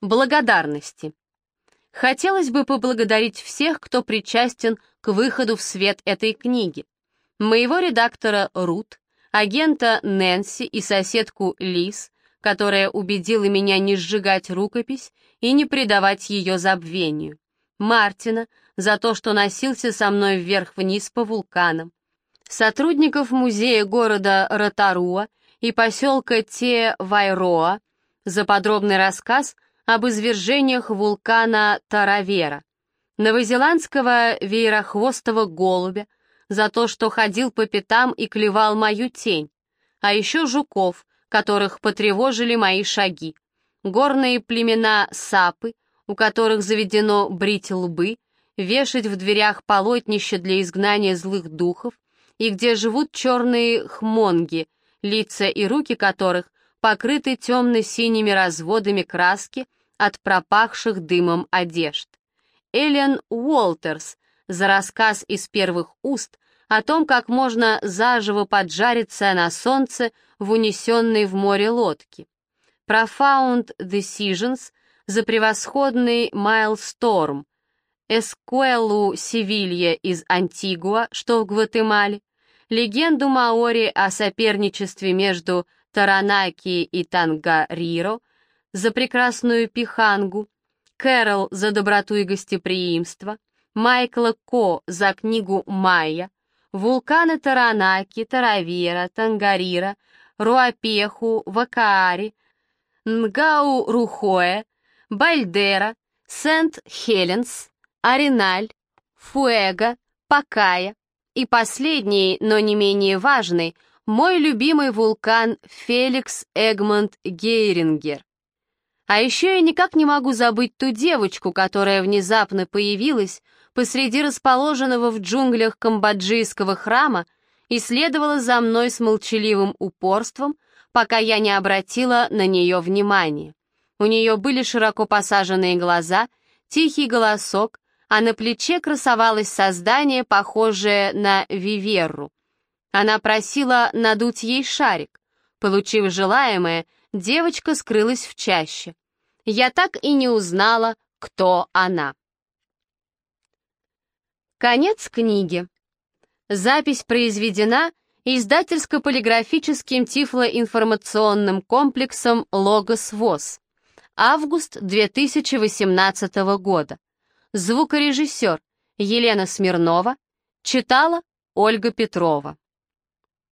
Благодарности. Хотелось бы поблагодарить всех, кто причастен к выходу в свет этой книги. Моего редактора Рут, агента Нэнси и соседку Лиз, которая убедила меня не сжигать рукопись и не предавать ее забвению. Мартина за то, что носился со мной вверх-вниз по вулканам. Сотрудников музея города Ротаруа и поселка Те-Вайроа за подробный рассказ об извержениях вулкана Таравера, новозеландского веерохвостого голубя за то, что ходил по пятам и клевал мою тень, а еще жуков, которых потревожили мои шаги, горные племена сапы, у которых заведено брить лбы, вешать в дверях полотнище для изгнания злых духов, и где живут черные хмонги, лица и руки которых покрыты темно-синими разводами краски от пропахших дымом одежд. Эллен Уолтерс за рассказ из первых уст о том, как можно заживо поджариться на солнце в унесенной в море лодке. Profound Decisions за превосходный Майлсторм, Эскуэлу Севилья из Антигуа, что в Гватемале, легенду Маори о соперничестве между Таранаки и Тангариро, за прекрасную Пихангу, Кэрол за доброту и гостеприимство, Майкла Ко за книгу «Майя», вулканы Таранаки, Таравера, Тангарира, Руапеху, Вакаари, Нгау-Рухоэ, Бальдера, Сент-Хеленс, Ариналь, Фуэго, Пакая и последний, но не менее важный, мой любимый вулкан Феликс Эгмонт Гейрингер. А еще я никак не могу забыть ту девочку, которая внезапно появилась посреди расположенного в джунглях камбоджийского храма и следовала за мной с молчаливым упорством, пока я не обратила на нее внимания. У нее были широко посаженные глаза, тихий голосок, а на плече красовалось создание, похожее на виверру. Она просила надуть ей шарик. Получив желаемое, девочка скрылась в чаще. Я так и не узнала, кто она. Конец книги. Запись произведена издательско-полиграфическим тифлоинформационным комплексом «Логос ВОЗ». Август 2018 года. Звукорежиссер Елена Смирнова. Читала Ольга Петрова.